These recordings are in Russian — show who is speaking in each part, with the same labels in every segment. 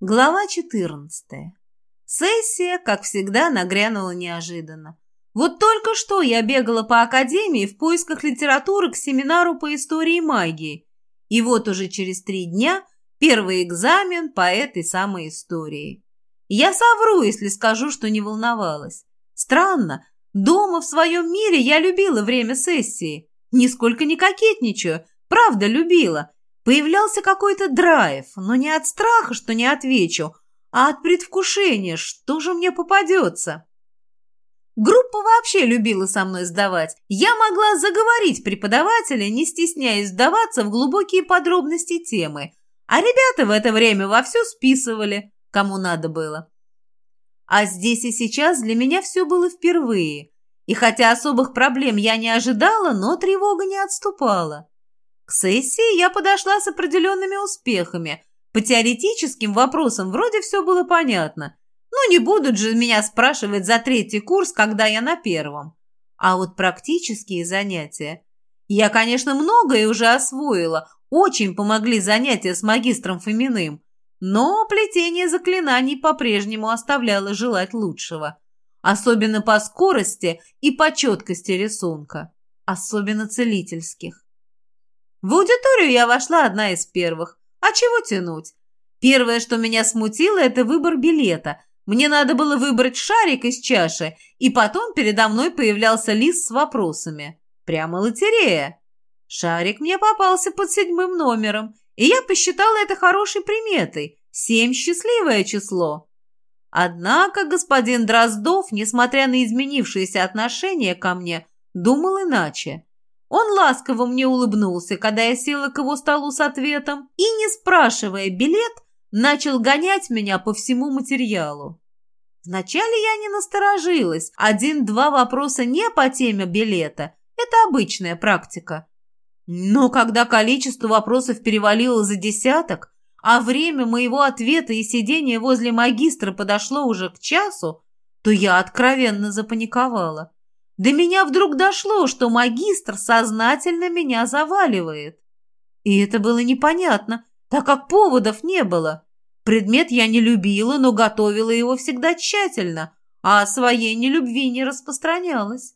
Speaker 1: Глава 14. Сессия, как всегда, нагрянула неожиданно. Вот только что я бегала по академии в поисках литературы к семинару по истории магии. И вот уже через три дня первый экзамен по этой самой истории. Я совру, если скажу, что не волновалась. Странно, дома в своем мире я любила время сессии. Нисколько не кокетничаю, правда любила – Появлялся какой-то драйв, но не от страха, что не отвечу, а от предвкушения, что же мне попадется. Группа вообще любила со мной сдавать. Я могла заговорить преподавателя, не стесняясь сдаваться в глубокие подробности темы. А ребята в это время вовсю списывали, кому надо было. А здесь и сейчас для меня все было впервые. И хотя особых проблем я не ожидала, но тревога не отступала. К сессии я подошла с определенными успехами. По теоретическим вопросам вроде все было понятно. Ну, не будут же меня спрашивать за третий курс, когда я на первом. А вот практические занятия... Я, конечно, многое уже освоила. Очень помогли занятия с магистром Фоминым. Но плетение заклинаний по-прежнему оставляло желать лучшего. Особенно по скорости и по четкости рисунка. Особенно целительских. В аудиторию я вошла одна из первых. А чего тянуть? Первое, что меня смутило, это выбор билета. Мне надо было выбрать шарик из чаши, и потом передо мной появлялся лист с вопросами. Прямо лотерея. Шарик мне попался под седьмым номером, и я посчитала это хорошей приметой. Семь – счастливое число. Однако господин Дроздов, несмотря на изменившееся отношение ко мне, думал иначе. Он ласково мне улыбнулся, когда я села к его столу с ответом, и, не спрашивая билет, начал гонять меня по всему материалу. Вначале я не насторожилась. Один-два вопроса не по теме билета. Это обычная практика. Но когда количество вопросов перевалило за десяток, а время моего ответа и сидения возле магистра подошло уже к часу, то я откровенно запаниковала. До меня вдруг дошло, что магистр сознательно меня заваливает. И это было непонятно, так как поводов не было. Предмет я не любила, но готовила его всегда тщательно, а о своей нелюбви не распространялась.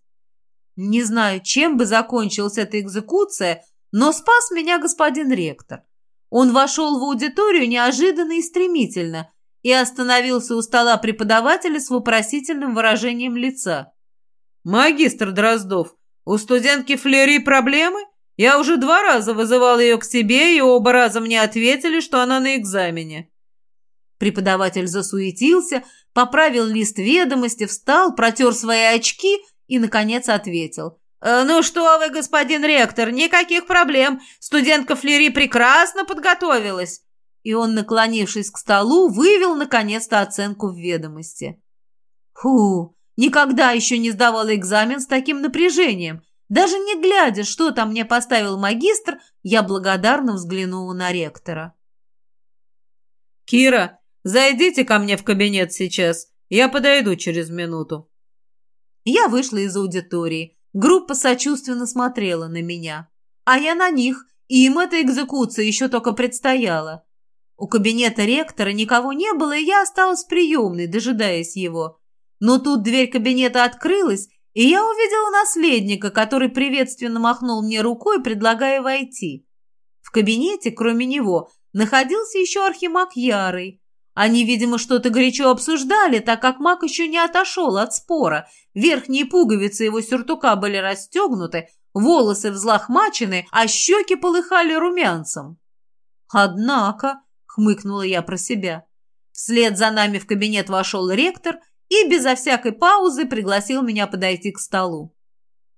Speaker 1: Не знаю, чем бы закончилась эта экзекуция, но спас меня господин ректор. Он вошел в аудиторию неожиданно и стремительно и остановился у стола преподавателя с вопросительным выражением лица.
Speaker 2: «Магистр Дроздов, у студентки Флери проблемы? Я уже два раза вызывал ее к себе, и оба раза мне ответили, что она на экзамене».
Speaker 1: Преподаватель засуетился, поправил лист ведомости, встал, протер свои очки и, наконец, ответил.
Speaker 2: «Э, «Ну что вы, господин ректор, никаких проблем. Студентка Флери прекрасно подготовилась».
Speaker 1: И он, наклонившись к столу, вывел, наконец-то, оценку в ведомости. «Фу, Никогда еще не сдавала экзамен с таким напряжением. Даже не глядя, что там мне поставил магистр, я благодарно взглянула на ректора.
Speaker 2: «Кира, зайдите ко мне в кабинет сейчас. Я подойду через минуту».
Speaker 1: Я вышла из аудитории. Группа сочувственно смотрела на меня. А я на них, им эта экзекуция еще только предстояла. У кабинета ректора никого не было, и я осталась приемной, дожидаясь его. Но тут дверь кабинета открылась, и я увидела наследника, который приветственно махнул мне рукой, предлагая войти. В кабинете, кроме него, находился еще архимаг Ярый. Они, видимо, что-то горячо обсуждали, так как маг еще не отошел от спора. Верхние пуговицы его сюртука были расстегнуты, волосы взлохмачены, а щеки полыхали румянцем. «Однако», — хмыкнула я про себя, вслед за нами в кабинет вошел ректор и безо всякой паузы пригласил меня подойти к столу.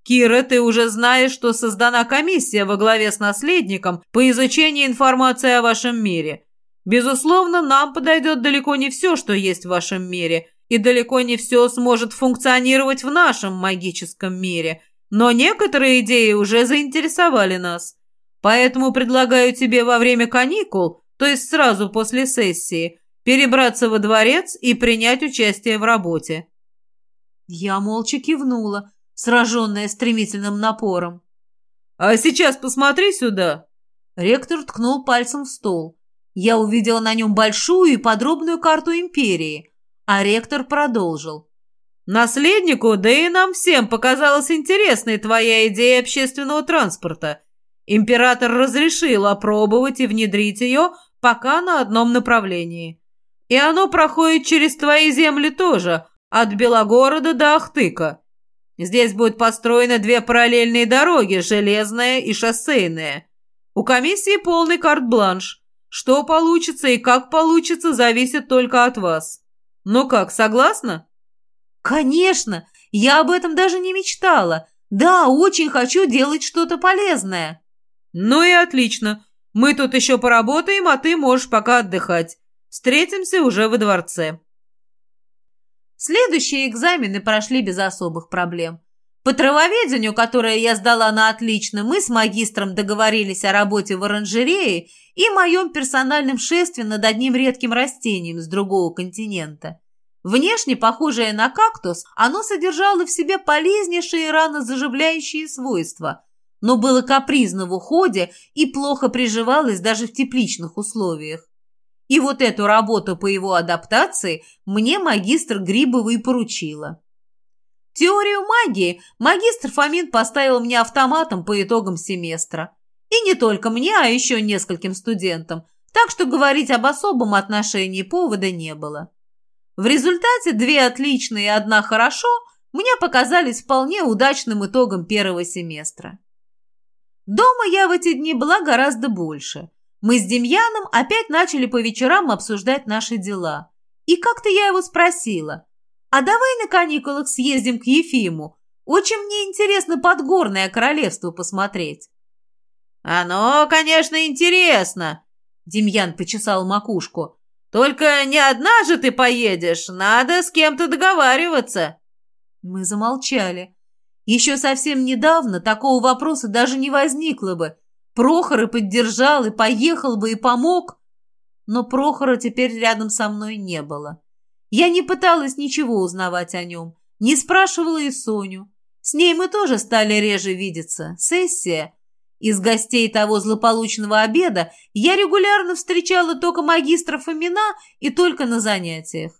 Speaker 2: «Кира, ты уже знаешь, что создана комиссия во главе с наследником по изучению информации о вашем мире. Безусловно, нам подойдет далеко не все, что есть в вашем мире, и далеко не все сможет функционировать в нашем магическом мире, но некоторые идеи уже заинтересовали нас. Поэтому предлагаю тебе во время каникул, то есть сразу после сессии, перебраться во дворец и принять участие в работе.
Speaker 1: Я молча кивнула, сраженная стремительным напором.
Speaker 2: «А сейчас посмотри сюда!»
Speaker 1: Ректор ткнул пальцем в стол. Я увидела на нем большую и подробную карту империи, а ректор продолжил.
Speaker 2: Наследнику, да и нам всем показалась интересной твоя идея общественного транспорта. Император разрешил опробовать и внедрить ее пока на одном направлении. И оно проходит через твои земли тоже, от Белогорода до Ахтыка. Здесь будут построены две параллельные дороги, железная и шоссейная. У комиссии полный карт-бланш. Что получится и как получится, зависит только от вас. Ну как, согласна?
Speaker 1: Конечно, я об этом даже не мечтала. Да, очень хочу делать что-то полезное.
Speaker 2: Ну и отлично. Мы тут еще поработаем, а ты можешь пока отдыхать. Встретимся уже во дворце.
Speaker 1: Следующие экзамены прошли без особых проблем. По травоведению, которое я сдала на отлично, мы с магистром договорились о работе в оранжерее и моем персональном шестве над одним редким растением с другого континента. Внешне похожее на кактус, оно содержало в себе полезнейшие ранозаживляющие свойства, но было капризно в уходе и плохо приживалось даже в тепличных условиях. И вот эту работу по его адаптации мне магистр Грибовый поручила. Теорию магии магистр Фомин поставил мне автоматом по итогам семестра. И не только мне, а еще нескольким студентам, так что говорить об особом отношении повода не было. В результате две отличные и одна хорошо мне показались вполне удачным итогом первого семестра. Дома я в эти дни была гораздо больше – мы с Демьяном опять начали по вечерам обсуждать наши дела. И как-то я его спросила, а давай на каникулах съездим к Ефиму? Очень мне интересно подгорное королевство посмотреть.
Speaker 2: Оно, конечно, интересно, Демьян почесал макушку. Только не одна же ты поедешь, надо с кем-то договариваться.
Speaker 1: Мы замолчали. Еще совсем недавно такого вопроса даже не возникло бы, Прохор и поддержал, и поехал бы, и помог. Но Прохора теперь рядом со мной не было. Я не пыталась ничего узнавать о нем, не спрашивала и Соню. С ней мы тоже стали реже видеться. Сессия. Из гостей того злополучного обеда я регулярно встречала только магистра Фомина и только на занятиях.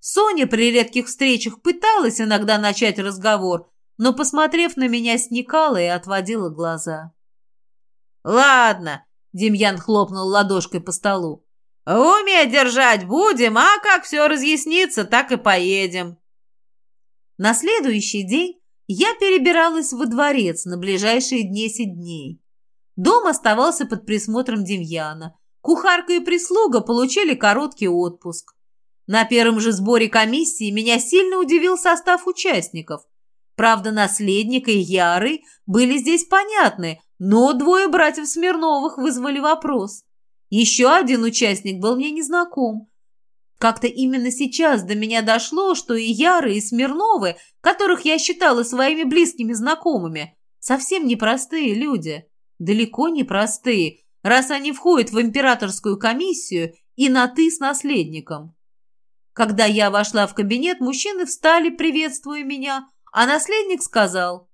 Speaker 1: Соня при редких встречах пыталась иногда начать разговор, но, посмотрев на меня, сникала и отводила глаза.
Speaker 2: «Ладно», — Демьян хлопнул ладошкой по столу. «В уме держать будем, а как все разъяснится, так и поедем».
Speaker 1: На следующий день я перебиралась во дворец на ближайшие десять дней. Дом оставался под присмотром Демьяна. Кухарка и прислуга получили короткий отпуск. На первом же сборе комиссии меня сильно удивил состав участников. Правда, наследник и Ярый были здесь понятны, но двое братьев Смирновых вызвали вопрос. Еще один участник был мне незнаком. Как-то именно сейчас до меня дошло, что и Яры, и Смирновы, которых я считала своими близкими знакомыми, совсем непростые люди. Далеко не простые, раз они входят в императорскую комиссию и на «ты» с наследником. Когда я вошла в кабинет, мужчины встали, приветствуя меня, а наследник сказал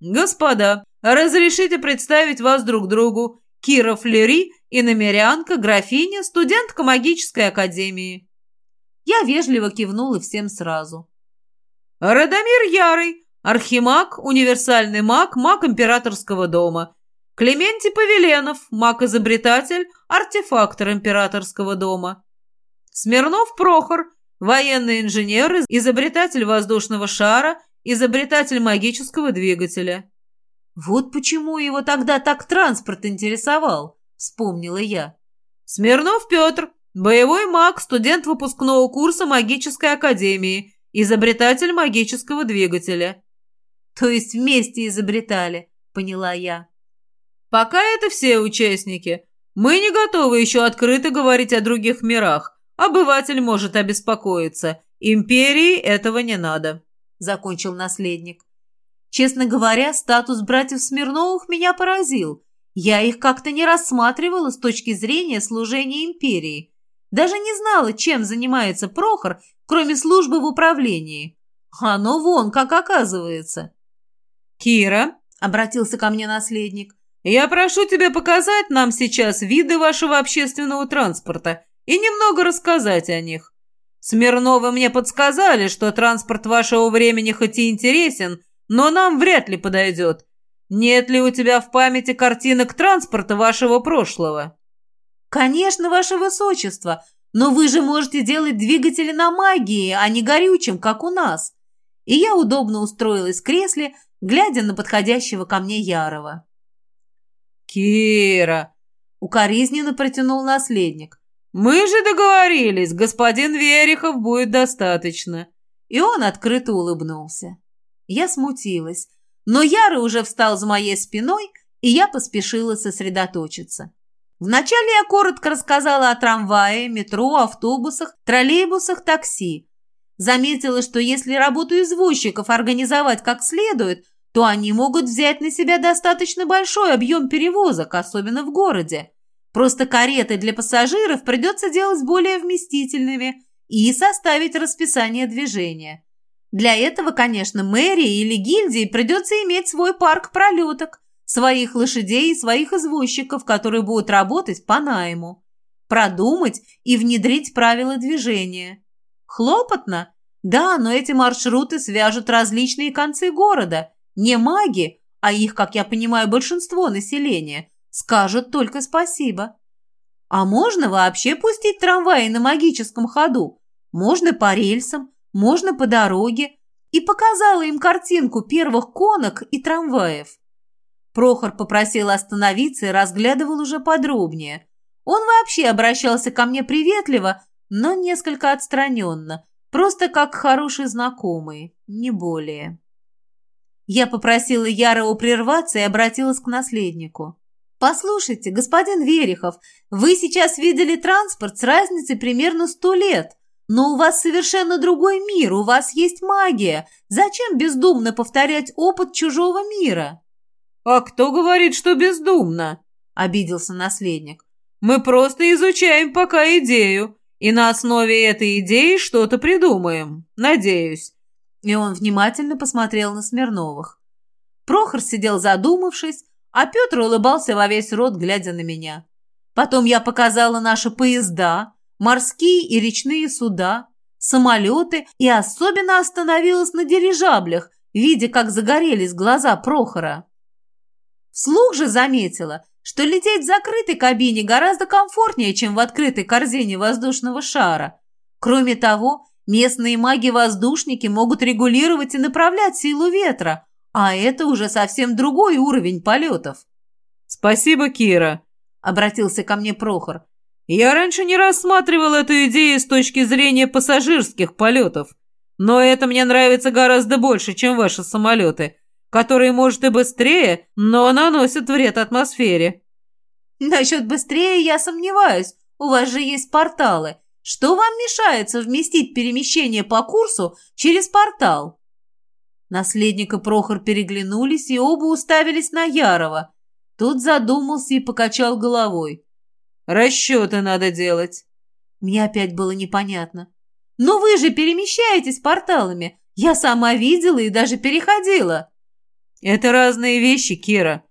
Speaker 2: «Господа, разрешите представить вас друг другу. Кира Флери, иномерянка, графиня, студентка магической академии».
Speaker 1: Я вежливо кивнула всем сразу.
Speaker 2: «Радомир Ярый, архимаг, универсальный маг, маг императорского дома. Клементий Павеленов, маг-изобретатель, артефактор императорского дома. Смирнов Прохор, военный инженер, изобретатель воздушного шара – изобретатель магического двигателя».
Speaker 1: «Вот почему его тогда так транспорт интересовал», — вспомнила я.
Speaker 2: «Смирнов Петр, боевой маг, студент выпускного курса магической академии, изобретатель магического двигателя».
Speaker 1: «То есть вместе изобретали», — поняла я.
Speaker 2: «Пока это все участники. Мы не готовы еще открыто говорить о других мирах. Обыватель может обеспокоиться. Империи этого не надо»
Speaker 1: закончил наследник. Честно говоря, статус братьев Смирновых меня поразил. Я их как-то не рассматривала с точки зрения служения империи. Даже не знала, чем занимается Прохор, кроме службы в управлении. Оно вон, как оказывается.
Speaker 2: «Кира», —
Speaker 1: обратился ко мне наследник,
Speaker 2: Я прошу тебя показать нам сейчас виды вашего общественного транспорта и немного рассказать о них. Смирновы мне подсказали, что транспорт вашего времени хоть и интересен, но нам вряд ли подойдет. Нет ли у тебя в памяти картинок транспорта вашего прошлого?
Speaker 1: Конечно, ваше высочество, но вы же можете делать двигатели на магии, а не горючем, как у нас. И я удобно устроилась в кресле, глядя на подходящего ко мне Ярова.
Speaker 2: «Кира!» — укоризненно протянул наследник. «Мы же договорились, господин Верехов будет достаточно».
Speaker 1: И он открыто улыбнулся. Я смутилась, но Яра уже встал за моей спиной, и я поспешила сосредоточиться. Вначале я коротко рассказала о трамвае, метро, автобусах, троллейбусах, такси. Заметила, что если работу извозчиков организовать как следует, то они могут взять на себя достаточно большой объем перевозок, особенно в городе. Просто кареты для пассажиров придется делать более вместительными и составить расписание движения. Для этого, конечно, мэрии или гильдии придется иметь свой парк пролеток, своих лошадей и своих извозчиков, которые будут работать по найму. Продумать и внедрить правила движения. Хлопотно? Да, но эти маршруты свяжут различные концы города. Не маги, а их, как я понимаю, большинство населения, скажут только спасибо. А можно вообще пустить трамваи на магическом ходу? Можно по рельсам, можно по дороге. И показала им картинку первых конок и трамваев. Прохор попросил остановиться и разглядывал уже подробнее. Он вообще обращался ко мне приветливо, но несколько отстраненно, просто как хороший знакомый, не более. Я попросила Ярова прерваться и обратилась к наследнику. «Послушайте, господин Верехов, вы сейчас видели транспорт с разницей примерно сто лет. Но у вас совершенно другой мир, у вас есть магия. Зачем бездумно повторять опыт чужого мира?»
Speaker 2: «А кто говорит, что бездумно?» – обиделся наследник. «Мы просто изучаем пока идею, и на основе этой идеи что-то придумаем, надеюсь».
Speaker 1: И он внимательно посмотрел на Смирновых. Прохор сидел задумавшись, а Петр улыбался во весь рот, глядя на меня. Потом я показала наши поезда, морские и речные суда, самолеты и особенно остановилась на дирижаблях, видя, как загорелись глаза Прохора. Вслух же заметила, что лететь в закрытой кабине гораздо комфортнее, чем в открытой корзине воздушного шара. Кроме того, местные маги-воздушники могут регулировать и направлять силу ветра, а это уже совсем другой уровень полетов.
Speaker 2: «Спасибо, Кира», — обратился ко мне Прохор. Я раньше не рассматривал эту идею с точки зрения пассажирских полетов, но это мне нравится гораздо больше, чем ваши самолеты, которые, может, и быстрее, но наносят вред атмосфере.
Speaker 1: Насчет быстрее я сомневаюсь, у вас же есть порталы. Что вам мешает совместить перемещение по курсу через портал? Наследник и Прохор переглянулись и оба уставились на Ярова. Тот задумался и покачал головой.
Speaker 2: Расчеты надо делать.
Speaker 1: Мне опять было непонятно. Но вы же перемещаетесь порталами. Я сама видела и даже переходила.
Speaker 2: Это разные вещи, Кира,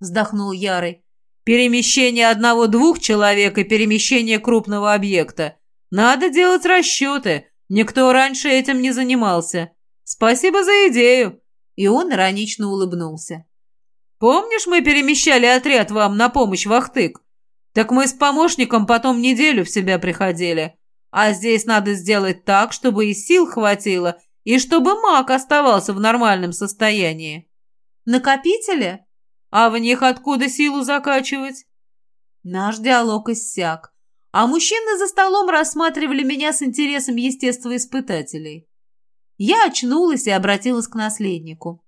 Speaker 2: вздохнул Ярый. Перемещение одного-двух человек и перемещение крупного объекта. Надо делать расчеты. Никто раньше этим не занимался. Спасибо за идею.
Speaker 1: И он иронично улыбнулся.
Speaker 2: Помнишь, мы перемещали отряд вам на помощь в Ахтык? Так мы с помощником потом неделю в себя приходили. А здесь надо сделать так, чтобы и сил хватило, и чтобы маг оставался в нормальном состоянии.
Speaker 1: Накопители?
Speaker 2: А в них откуда силу закачивать?
Speaker 1: Наш диалог иссяк, а мужчины за столом рассматривали меня с интересом естествоиспытателей. Я очнулась и обратилась к наследнику.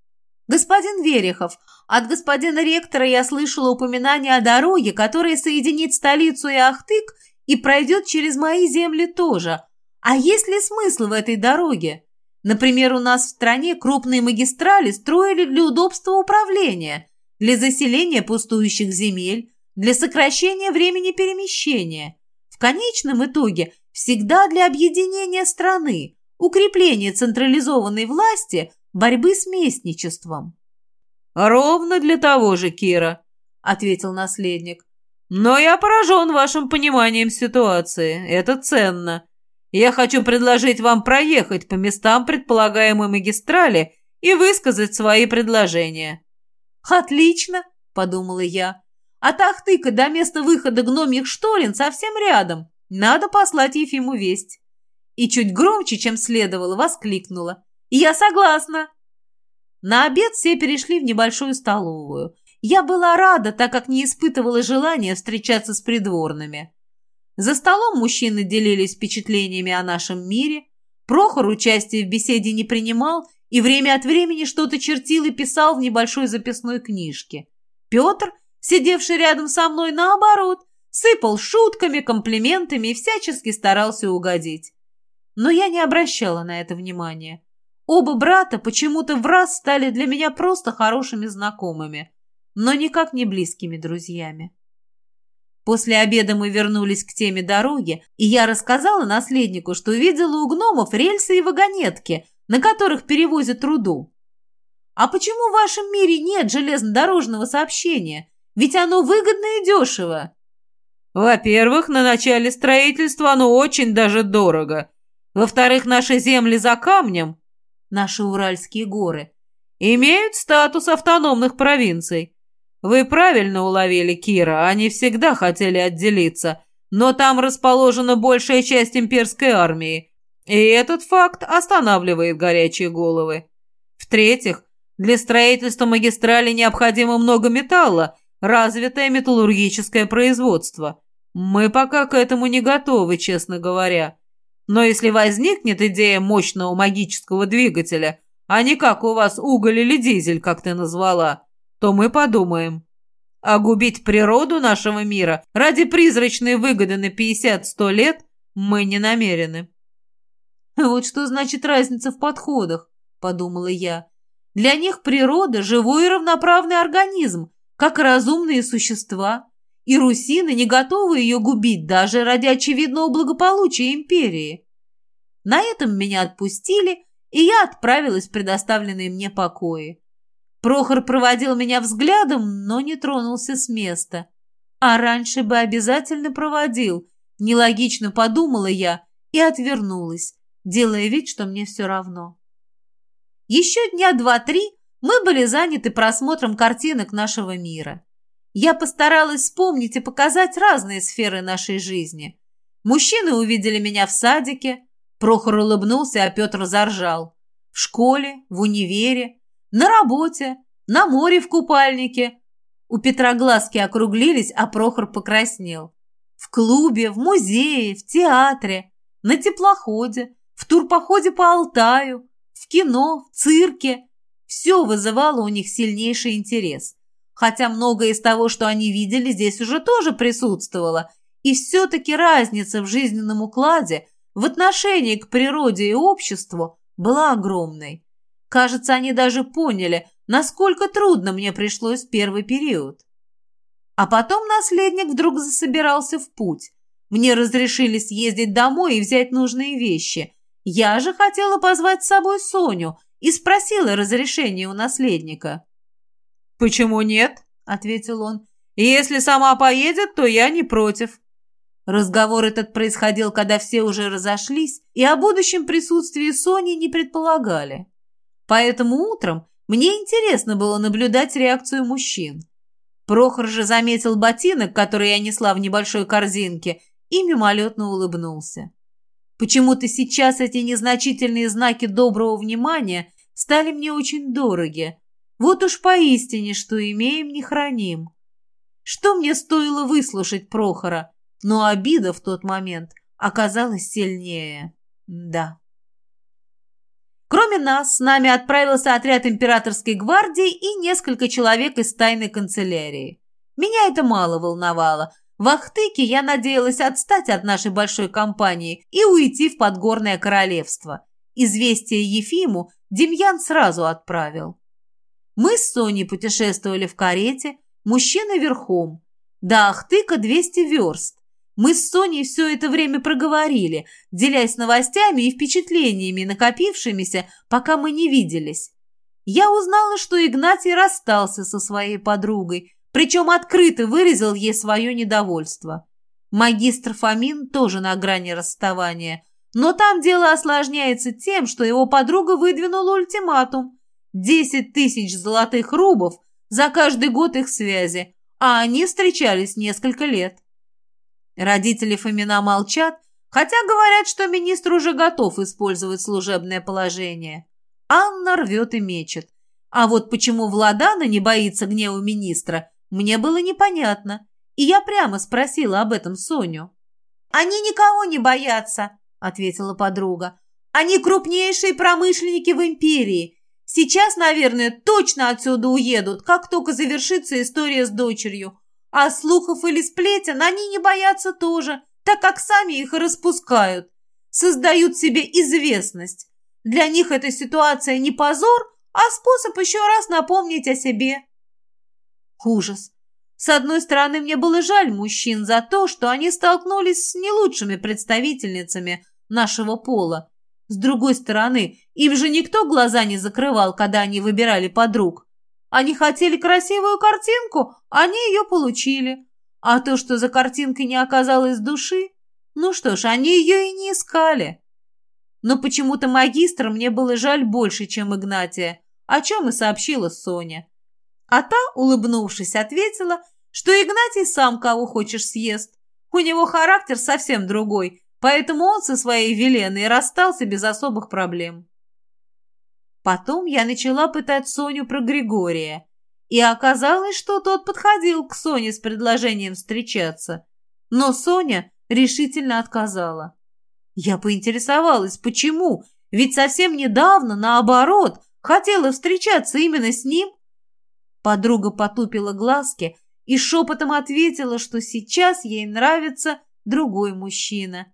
Speaker 1: «Господин Верехов, от господина ректора я слышала упоминание о дороге, которая соединит столицу и Ахтык и пройдет через мои земли тоже. А есть ли смысл в этой дороге? Например, у нас в стране крупные магистрали строили для удобства управления, для заселения пустующих земель, для сокращения времени перемещения. В конечном итоге всегда для объединения страны, укрепления централизованной власти – борьбы с местничеством.
Speaker 2: «Ровно для того же, Кира», —
Speaker 1: ответил наследник.
Speaker 2: «Но я поражен вашим пониманием ситуации. Это ценно. Я хочу предложить вам проехать по местам предполагаемой магистрали и высказать свои предложения».
Speaker 1: «Отлично!» – подумала я. «От Ахтыка до места выхода гномьих шторин совсем рядом. Надо послать Ефиму весть». И чуть громче, чем следовало, воскликнула. «Я согласна!» На обед все перешли в небольшую столовую. Я была рада, так как не испытывала желания встречаться с придворными. За столом мужчины делились впечатлениями о нашем мире. Прохор участия в беседе не принимал и время от времени что-то чертил и писал в небольшой записной книжке. Петр, сидевший рядом со мной, наоборот, сыпал шутками, комплиментами и всячески старался угодить. Но я не обращала на это внимания. Оба брата почему-то в раз стали для меня просто хорошими знакомыми, но никак не близкими друзьями. После обеда мы вернулись к теме дороги, и я рассказала наследнику, что видела у гномов рельсы и вагонетки, на которых перевозят руду. «А почему в вашем мире нет железнодорожного сообщения? Ведь оно выгодно и дешево».
Speaker 2: «Во-первых, на начале строительства оно очень даже дорого. Во-вторых, наши земли за камнем
Speaker 1: наши Уральские горы,
Speaker 2: имеют статус автономных провинций. Вы правильно уловили, Кира, они всегда хотели отделиться, но там расположена большая часть имперской армии, и этот факт останавливает горячие головы. В-третьих, для строительства магистрали необходимо много металла, развитое металлургическое производство. Мы пока к этому не готовы, честно говоря. Но если возникнет идея мощного магического двигателя, а не как у вас уголь или дизель, как ты назвала, то мы подумаем. А губить природу нашего мира ради призрачной выгоды на 50-100 лет мы не намерены.
Speaker 1: «Вот что значит разница в подходах», — подумала я. «Для них природа — живой и равноправный организм, как разумные существа и русины не готовы ее губить даже ради очевидного благополучия империи. На этом меня отпустили, и я отправилась в предоставленные мне покои. Прохор проводил меня взглядом, но не тронулся с места. А раньше бы обязательно проводил, нелогично подумала я и отвернулась, делая вид, что мне все равно. Еще дня два-три мы были заняты просмотром картинок нашего мира. Я постаралась вспомнить и показать разные сферы нашей жизни. Мужчины увидели меня в садике. Прохор улыбнулся, а Петр заржал. В школе, в универе, на работе, на море в купальнике. У Петра глазки округлились, а Прохор покраснел. В клубе, в музее, в театре, на теплоходе, в турпоходе по Алтаю, в кино, в цирке. Все вызывало у них сильнейший интерес хотя многое из того, что они видели, здесь уже тоже присутствовало, и все-таки разница в жизненном укладе, в отношении к природе и обществу была огромной. Кажется, они даже поняли, насколько трудно мне пришлось первый период. А потом наследник вдруг засобирался в путь. Мне разрешили съездить домой и взять нужные вещи. Я же хотела позвать с собой Соню и спросила разрешения у наследника.
Speaker 2: «Почему нет?» – ответил он. «Если сама поедет, то я не против».
Speaker 1: Разговор этот происходил, когда все уже разошлись и о будущем присутствии Сони не предполагали. Поэтому утром мне интересно было наблюдать реакцию мужчин. Прохор же заметил ботинок, который я несла в небольшой корзинке, и мимолетно улыбнулся. Почему-то сейчас эти незначительные знаки доброго внимания стали мне очень дороги, вот уж поистине, что имеем, не храним. Что мне стоило выслушать Прохора, но обида в тот момент оказалась сильнее. Да. Кроме нас, с нами отправился отряд императорской гвардии и несколько человек из тайной канцелярии. Меня это мало волновало. В Ахтыке я надеялась отстать от нашей большой компании и уйти в подгорное королевство. Известие Ефиму Демьян сразу отправил. Мы с Соней путешествовали в карете, мужчина верхом. До Ахтыка 200 верст. Мы с Соней все это время проговорили, делясь новостями и впечатлениями, накопившимися, пока мы не виделись. Я узнала, что Игнатий расстался со своей подругой, причем открыто выразил ей свое недовольство. Магистр Фомин тоже на грани расставания, но там дело осложняется тем, что его подруга выдвинула ультиматум. Десять тысяч золотых рубов за каждый год их связи, а они встречались несколько лет. Родители Фомина молчат, хотя говорят, что министр уже готов использовать служебное положение. Анна рвет и мечет. А вот почему Владана не боится гнева министра, мне было непонятно, и я прямо спросила об этом Соню. «Они никого не боятся», — ответила подруга. «Они крупнейшие промышленники в империи. Сейчас, наверное, точно отсюда уедут, как только завершится история с дочерью. А слухов или сплетен они не боятся тоже, так как сами их распускают. Создают себе известность. Для них эта ситуация не позор, а способ еще раз напомнить о себе. Ужас. С одной стороны, мне было жаль мужчин за то, что они столкнулись с не лучшими представительницами нашего пола. С другой стороны, им же никто глаза не закрывал, когда они выбирали подруг. Они хотели красивую картинку, они ее получили. А то, что за картинкой не оказалось души, ну что ж, они ее и не искали. Но почему-то магистра мне было жаль больше, чем Игнатия, о чем и сообщила Соня. А та, улыбнувшись, ответила, что Игнатий сам кого хочешь съест. У него характер совсем другой, поэтому он со своей Веленой расстался без особых проблем. Потом я начала пытать Соню про Григория, и оказалось, что тот подходил к Соне с предложением встречаться. Но Соня решительно отказала. Я поинтересовалась, почему, ведь совсем недавно, наоборот, хотела встречаться именно с ним. Подруга потупила глазки и шепотом ответила, что сейчас ей нравится другой мужчина.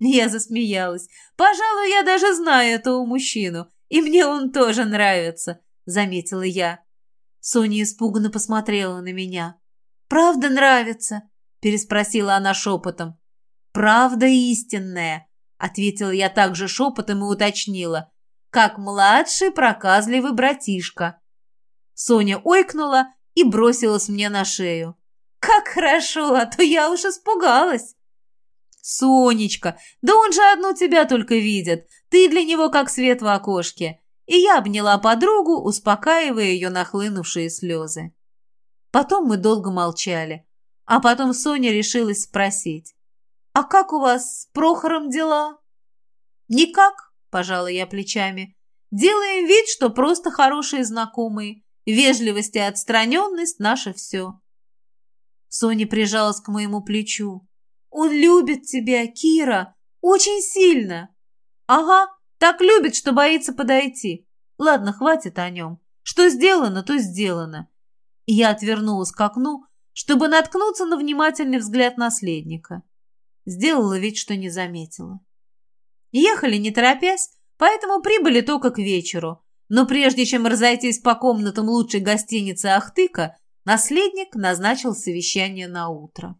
Speaker 1: Я засмеялась. «Пожалуй, я даже знаю этого мужчину, и мне он тоже нравится», — заметила я. Соня испуганно посмотрела на меня. «Правда нравится?» — переспросила она шепотом. «Правда истинная», — ответила я также шепотом и уточнила. «Как младший проказливый братишка». Соня ойкнула и бросилась мне на шею. «Как хорошо, а то я уж испугалась!» «Сонечка, да он же одну тебя только видит. Ты для него как свет в окошке». И я обняла подругу, успокаивая ее нахлынувшие слезы. Потом мы долго молчали. А потом Соня решилась спросить. «А как у вас с Прохором дела?» «Никак», – пожала я плечами. «Делаем вид, что просто хорошие знакомые. Вежливость и отстраненность – наше все. Соня прижалась к моему плечу. «Он любит тебя, Кира, очень сильно!» «Ага, так любит, что боится подойти. Ладно, хватит о нем. Что сделано, то сделано». Я отвернулась к окну, чтобы наткнуться на внимательный взгляд наследника. Сделала вид, что не заметила. Ехали не торопясь, поэтому прибыли только к вечеру, но прежде чем разойтись по комнатам лучшей гостиницы Ахтыка, наследник назначил совещание на утро.